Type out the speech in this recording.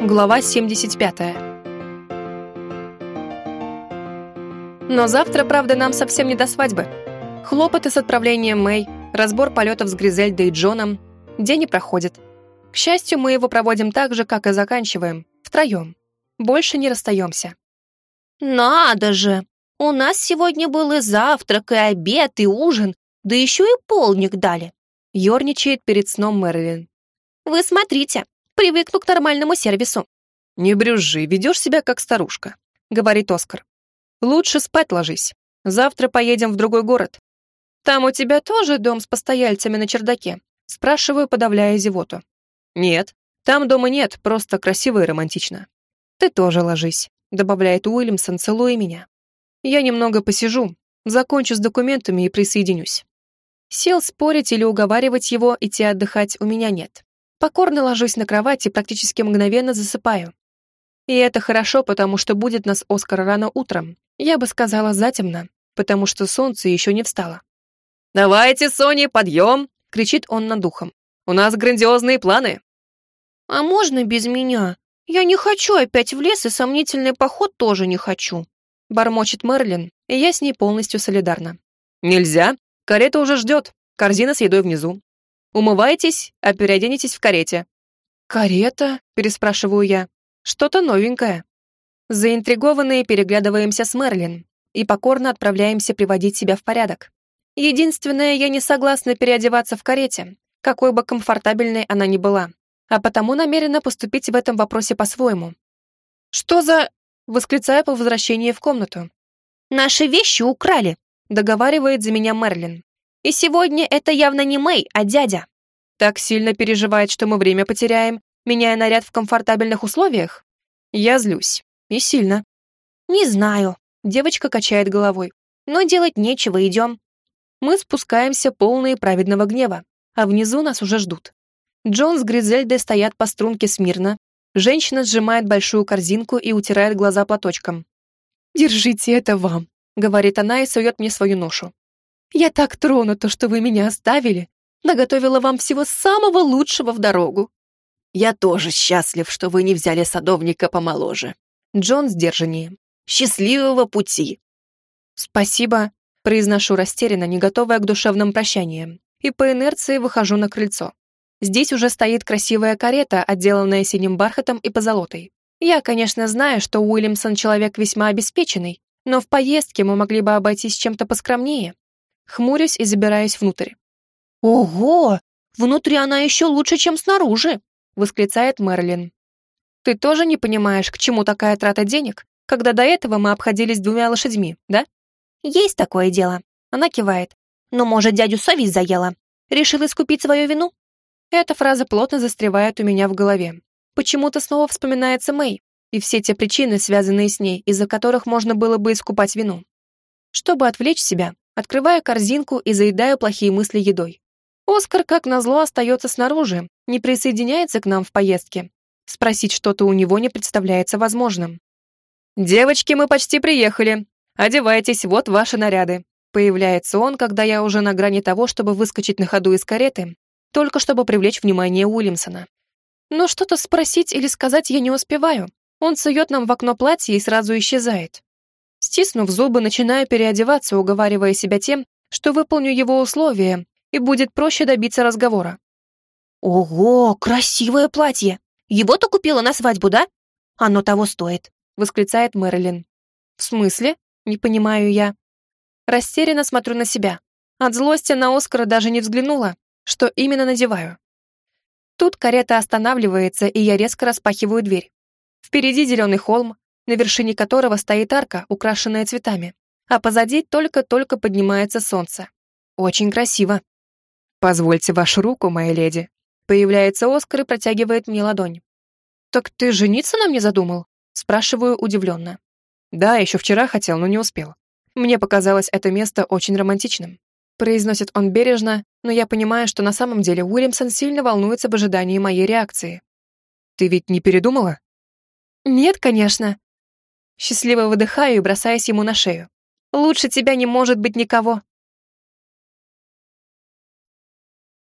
Глава 75. Но завтра, правда, нам совсем не до свадьбы. Хлопоты с отправлением Мэй, разбор полетов с Гризельдой и Джоном. День не проходит. К счастью, мы его проводим так же, как и заканчиваем. Втроем. Больше не расстаемся. «Надо же! У нас сегодня был и завтрак, и обед, и ужин, да еще и полник дали!» Ёрничает перед сном Мэрилин. «Вы смотрите, привыкну к нормальному сервису». «Не брюзжи, ведешь себя как старушка», — говорит Оскар. «Лучше спать ложись. Завтра поедем в другой город». «Там у тебя тоже дом с постояльцами на чердаке?» Спрашиваю, подавляя зевоту. «Нет, там дома нет, просто красиво и романтично». «Ты тоже ложись», — добавляет Уильямсон, целуя меня. «Я немного посижу, закончу с документами и присоединюсь». Сил спорить или уговаривать его идти отдыхать у меня нет. Покорно ложусь на кровать и практически мгновенно засыпаю. И это хорошо, потому что будет нас Оскар рано утром. Я бы сказала затемно, потому что солнце еще не встало. «Давайте, Сони, подъем!» — кричит он над духом. «У нас грандиозные планы!» «А можно без меня? Я не хочу опять в лес, и сомнительный поход тоже не хочу», — бормочет Мерлин, и я с ней полностью солидарна. «Нельзя. Карета уже ждет. Корзина с едой внизу. Умывайтесь, а переоденетесь в карете». «Карета?» — переспрашиваю я. «Что-то новенькое». Заинтригованные переглядываемся с Мерлин и покорно отправляемся приводить себя в порядок. Единственное, я не согласна переодеваться в карете, какой бы комфортабельной она ни была, а потому намерена поступить в этом вопросе по-своему. «Что за...» — восклицаю по возвращении в комнату. «Наши вещи украли», — договаривает за меня Мерлин. И сегодня это явно не Мэй, а дядя. Так сильно переживает, что мы время потеряем, меняя наряд в комфортабельных условиях? Я злюсь. И сильно. Не знаю. Девочка качает головой. Но делать нечего, идем. Мы спускаемся полные праведного гнева, а внизу нас уже ждут. Джон с Гризельдой стоят по струнке смирно. Женщина сжимает большую корзинку и утирает глаза платочком. «Держите это вам», — говорит она и сует мне свою ношу. Я так тронута, что вы меня оставили. Наготовила вам всего самого лучшего в дорогу. Я тоже счастлив, что вы не взяли садовника помоложе. Джон сдержаннее. Счастливого пути. Спасибо, произношу растерянно, не готовая к душевным прощаниям, и по инерции выхожу на крыльцо. Здесь уже стоит красивая карета, отделанная синим бархатом и позолотой. Я, конечно, знаю, что Уильямсон человек весьма обеспеченный, но в поездке мы могли бы обойтись чем-то поскромнее. Хмурюсь и забираюсь внутрь. «Ого! Внутри она еще лучше, чем снаружи!» — восклицает Мерлин. «Ты тоже не понимаешь, к чему такая трата денег, когда до этого мы обходились двумя лошадьми, да?» «Есть такое дело», — она кивает. «Но, может, дядю совесть заела? Решил искупить свою вину?» Эта фраза плотно застревает у меня в голове. Почему-то снова вспоминается Мэй и все те причины, связанные с ней, из-за которых можно было бы искупать вину. Чтобы отвлечь себя, открываю корзинку и заедаю плохие мысли едой. Оскар, как назло, остается снаружи, не присоединяется к нам в поездке. Спросить что-то у него не представляется возможным. «Девочки, мы почти приехали. Одевайтесь, вот ваши наряды». Появляется он, когда я уже на грани того, чтобы выскочить на ходу из кареты, только чтобы привлечь внимание Уильямсона. Но что-то спросить или сказать я не успеваю. Он сует нам в окно платье и сразу исчезает. Стиснув зубы, начинаю переодеваться, уговаривая себя тем, что выполню его условия, и будет проще добиться разговора. «Ого, красивое платье! Его ты купила на свадьбу, да? Оно того стоит», — восклицает Мэрилин. «В смысле?» — не понимаю я. Растерянно смотрю на себя. От злости на Оскара даже не взглянула, что именно надеваю. Тут карета останавливается, и я резко распахиваю дверь. Впереди зеленый холм, на вершине которого стоит арка, украшенная цветами, а позади только-только поднимается солнце. Очень красиво. «Позвольте вашу руку, моя леди». Появляется Оскар и протягивает мне ладонь. «Так ты жениться на мне задумал?» Спрашиваю удивленно. «Да, еще вчера хотел, но не успел. Мне показалось это место очень романтичным». Произносит он бережно, но я понимаю, что на самом деле Уильямсон сильно волнуется в ожидании моей реакции. «Ты ведь не передумала?» «Нет, конечно», Счастливо выдыхаю и бросаюсь ему на шею. «Лучше тебя не может быть никого».